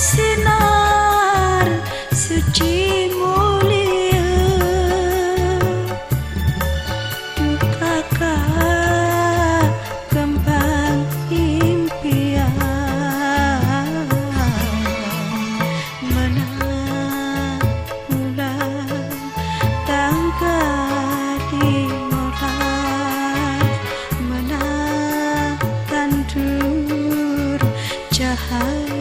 sinar suci mulia. Dutakah kembang impian? Menang tangga dimulai Menang tandur cahaya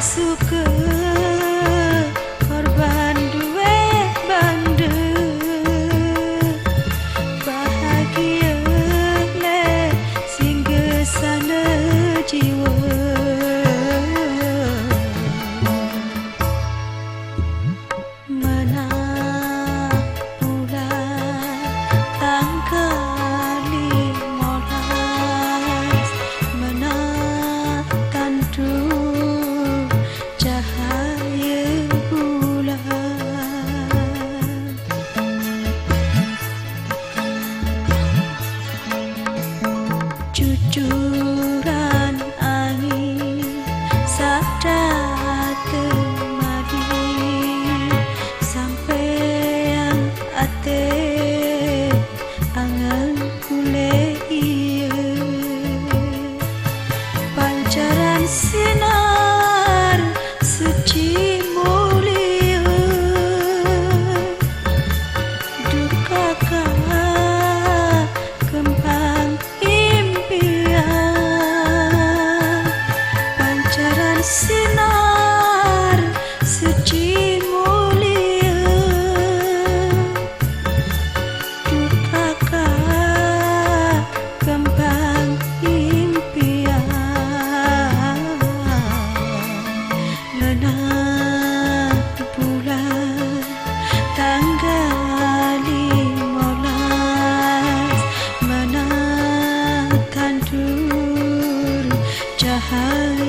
suka si no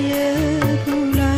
也不难